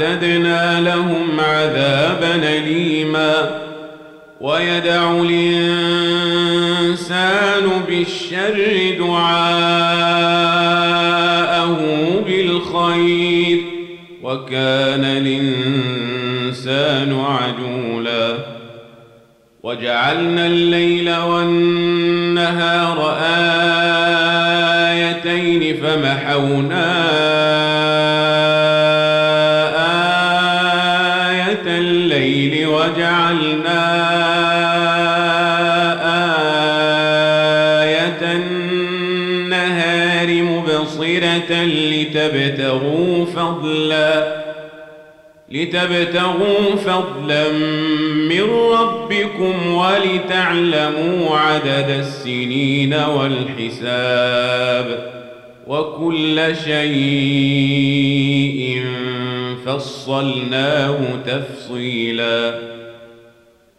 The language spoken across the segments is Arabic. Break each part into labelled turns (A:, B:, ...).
A: أعتدنا لهم عذابا أليما. ويدع الإنسان بالشر دعاءه بالخير. وكان الإنسان عجولا. وجعلنا الليل والنهار آيتين فمحونا وجعلنا آية النهار مبصرة لتبتغوا فضلا لتبتغوا فضلا من ربكم ولتعلموا عدد السنين والحساب وكل شيء فصلناه تفصيلا.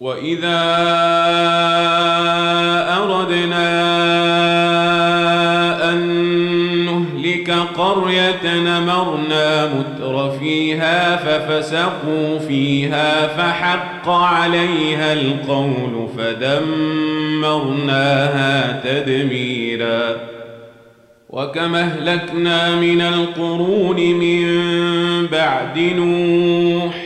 A: وإذا أردنا قرية نمرنا متر فيها ففسقوا فيها فحق عليها القول فدمرناها تدميرا وكم اهلكنا من القرون من بعد نوح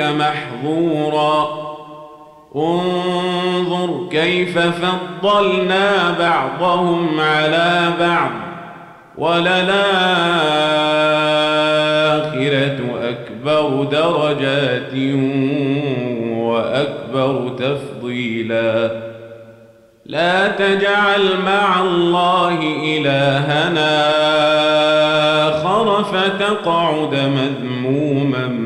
A: محظورا. انظر كيف فضلنا بعضهم على بعض. وللآخرة أكبر درجات وأكبر تفضيلا. لا تجعل مع الله إلهنا آخر فتقعد مذموما.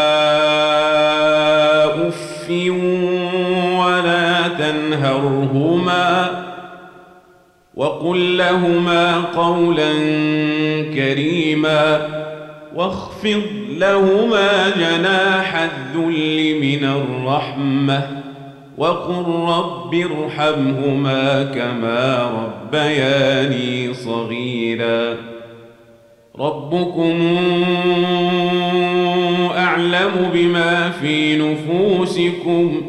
A: ولا تنهرهما وقل لهما قولا كريما واخفض لهما جناح الذل من الرحمة وقل رب ارحمهما كما ربياني صغيرا ربكم أعلم بما في نفوسكم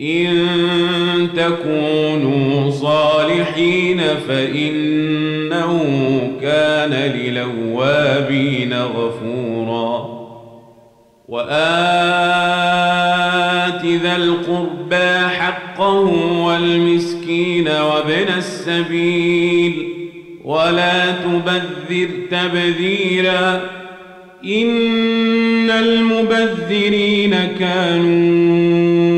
A: إن تكونوا صالحين فإنه كان للوابين غفورا. وآت ذا القربى حقه والمسكين وابن السبيل ولا تبذر تبذيرا. إن المبذرين كانوا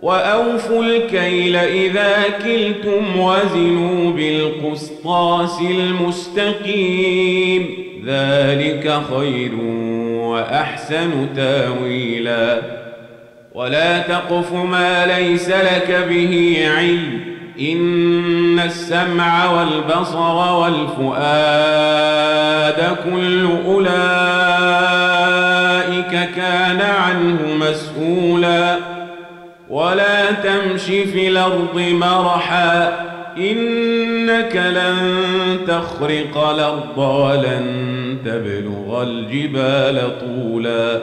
A: وأوفوا الكيل إذا كلتم وزنوا بالقسطاس المستقيم. ذلك خير وأحسن تأويلا. ولا تقف ما ليس لك به علم. إن السمع والبصر والفؤاد كل أولئك كان عنه مسؤولا. ولا تمش في الأرض مرحا إنك لن تخرق الأرض ولن تبلغ الجبال طولا.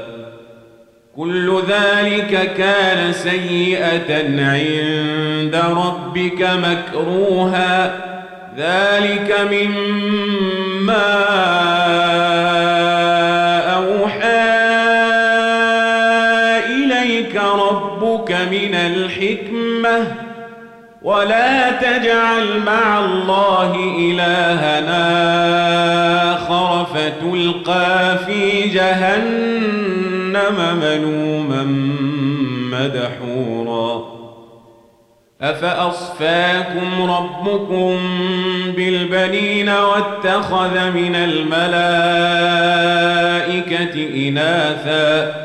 A: كل ذلك كان سيئة عند ربك مكروها ذلك مما ولا تجعل مع الله إلهنا آخر فتلقى في جهنم ملوما مدحورا. أفأصفاكم ربكم بالبنين واتخذ من الملائكة إناثا؟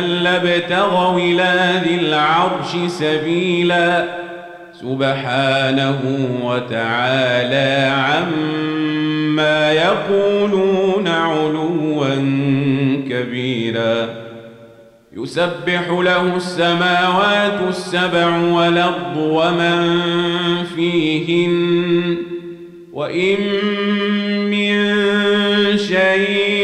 A: لابتغوا إلى ذي العرش سبيلا. سبحانه وتعالى عما يقولون علوا كبيرا. يسبح له السماوات السبع والأرض ومن فيهن. وإن من شيء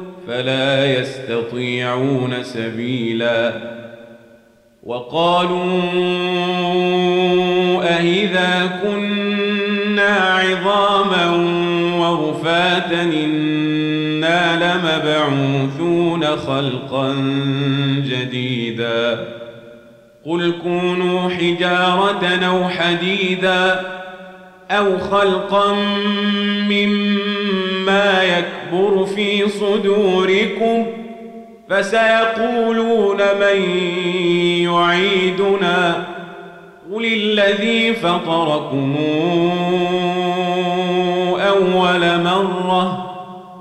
A: فلا يستطيعون سبيلا. وقالوا أهذا كنا عظاما ورفاتا إنا لمبعوثون خلقا جديدا. قل كونوا حجارة أو حديدا أو خلقا مما يكبر في صدوركم فسيقولون من يعيدنا قل الذي فطركم أول مرة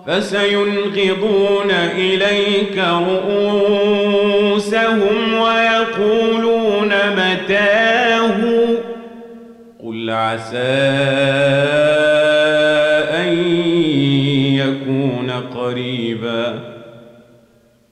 A: فسينغضون إليك رؤوسهم ويقولون متاه قل عسى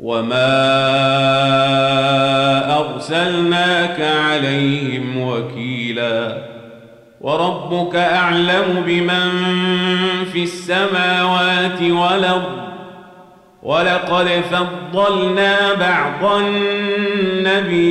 A: وما أرسلناك عليهم وكيلا وربك أعلم بمن في السماوات والأرض ولقد فضلنا بعض النبيين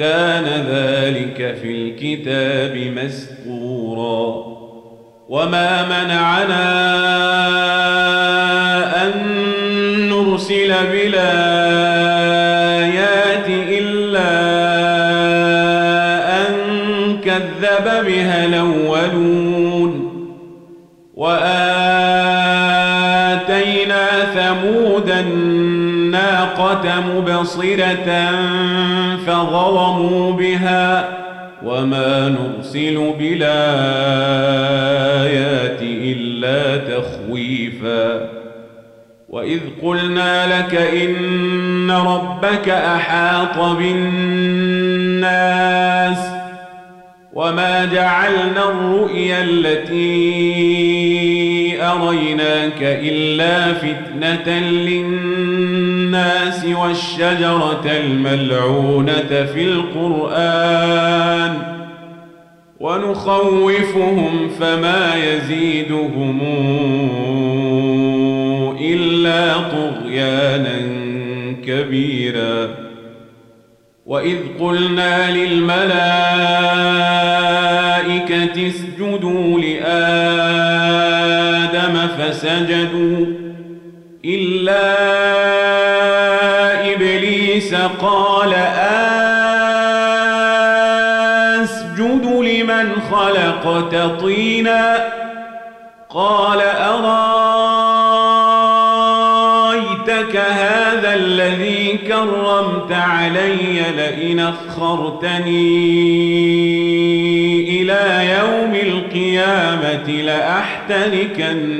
A: كان ذلك في الكتاب مسطورا. وما منعنا أن نرسل بالآيات مبصرة فظلموا بها وما نرسل بالآيات إلا تخويفا وإذ قلنا لك إن ربك أحاط بالناس وما جعلنا الرؤيا التي أريناك إلا فتنة للناس والشجرة الملعونة في القرآن ونخوفهم فما يزيدهم إلا طغيانا كبيرا وإذ قلنا للملائكة اسجدوا لآدم فسجدوا إلا إبليس قال أسجد لمن خلقت طينا قال أرأيتك هذا الذي كرمت علي لئن أخرتني إلى يوم القيامة لأحتنكن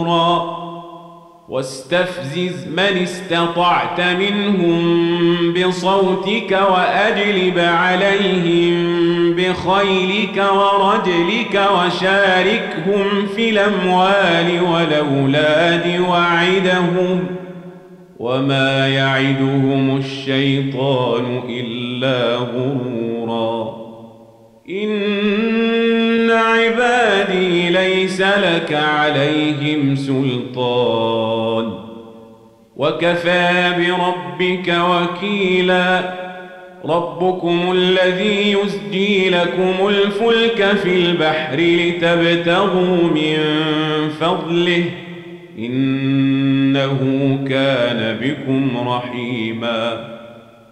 A: واستفزز من استطعت منهم بصوتك وأجلب عليهم بخيلك ورجلك وشاركهم في الأموال والأولاد وعدهم وما يعدهم الشيطان إلا غرورا. إن ليس لك عليهم سلطان. وكفى بربك وكيلا. ربكم الذي يسجي لكم الفلك في البحر لتبتغوا من فضله. إنه كان بكم رحيما.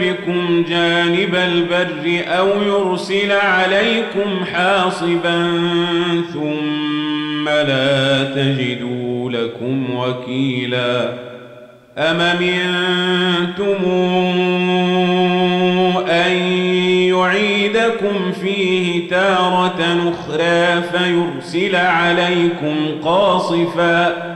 A: بكم جانب البر أو يرسل عليكم حاصبا ثم لا تجدوا لكم وكيلا أم منتم أن يعيدكم فيه تارة أخرى فيرسل عليكم قاصفا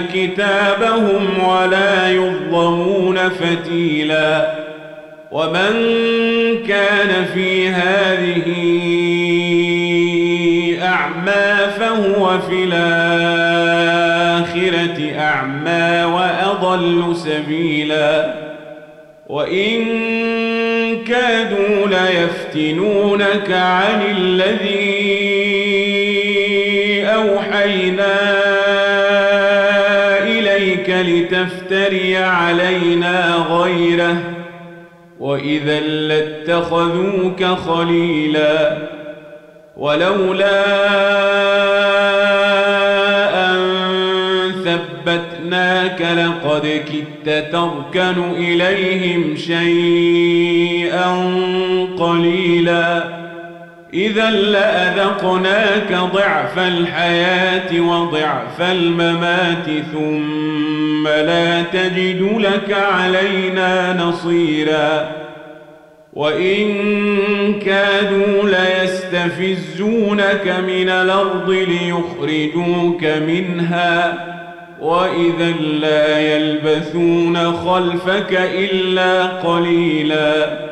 A: كتابهم ولا يظلمون فتيلا. ومن كان في هذه أعمى فهو في الآخرة أعمى وأضل سبيلا. وإن كادوا ليفتنونك عن الذي لتفتري علينا غيره وإذا لاتخذوك خليلا ولولا أن ثبتناك لقد كدت تركن إليهم شيئا قليلا إذا لأذقناك ضعف الحياة وضعف الممات ثم لا تجد لك علينا نصيراً وإن كادوا ليستفزونك من الأرض ليخرجوك منها وإذا لا يلبثون خلفك إلا قليلا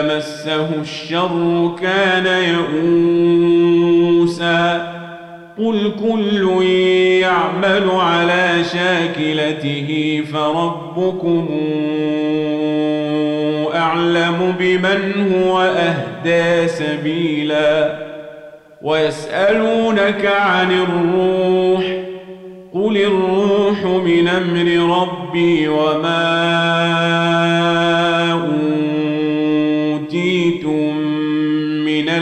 A: وإذا مسه الشر كان يئوسا قل كل يعمل على شاكلته فربكم أعلم بمن هو أهدى سبيلا ويسألونك عن الروح قل الروح من أمر ربي وما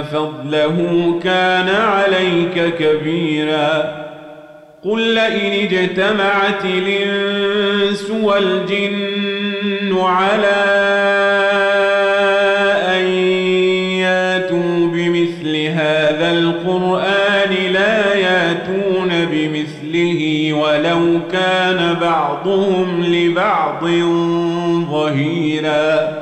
A: فضله كان عليك كبيرا. قل لئن اجتمعت الإنس والجن على أن ياتوا بمثل هذا القرآن لا ياتون بمثله ولو كان بعضهم لبعض ظهيراً.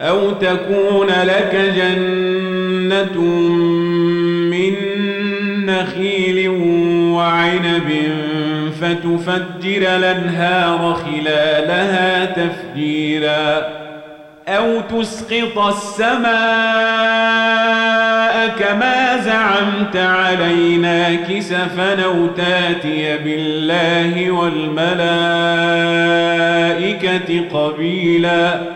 A: أو تكون لك جنة من نخيل وعنب فتفجر الأنهار خلالها تفجيرا. أو تسقط السماء كما زعمت علينا كسفا أو تأتي بالله والملائكة قبيلاً.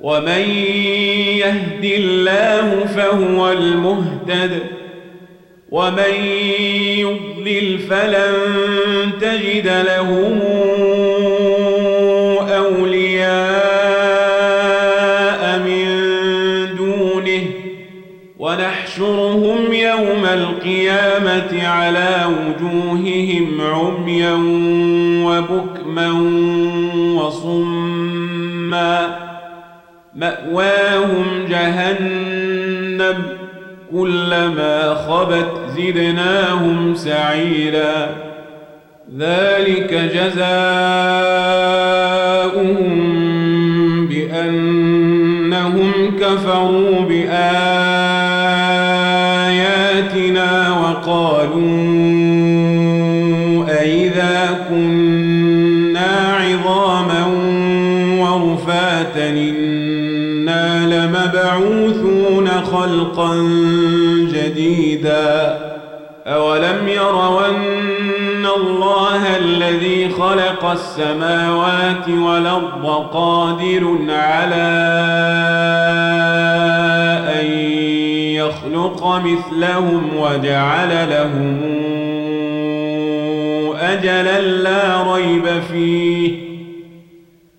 A: ومن يهد الله فهو المهتد ومن يضلل فلن تجد له أولياء من دونه ونحشرهم يوم القيامة على وجوههم عميا وبكما مأواهم جهنم كلما خبت زدناهم سعيرا. ذلك جزاؤهم بأنهم كفروا بآياتنا. إنا لمبعوثون خلقا جديدا. أولم يروا الله الذي خلق السماوات والأرض قادر على أن يخلق مثلهم وجعل لهم أجلا لا ريب فيه.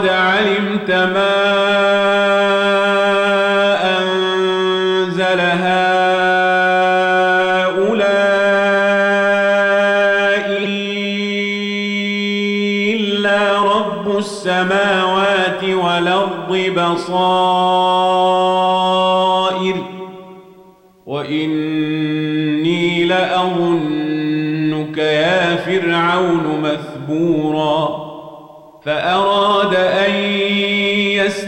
A: لقد علمت ما أنزل هؤلاء إلا رب السماوات والأرض بصائر وإني لأظنك يا فرعون مثبورا فأراد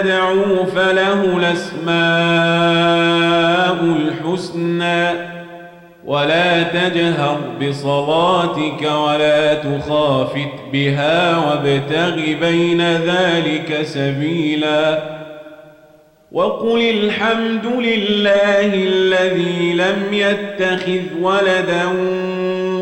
A: تدعوا فله الأسماء الحسنى. ولا تجهر بصلاتك ولا تخافت بها وابتغ بين ذلك سبيلا. وقل الحمد لله الذي لم يتخذ ولدا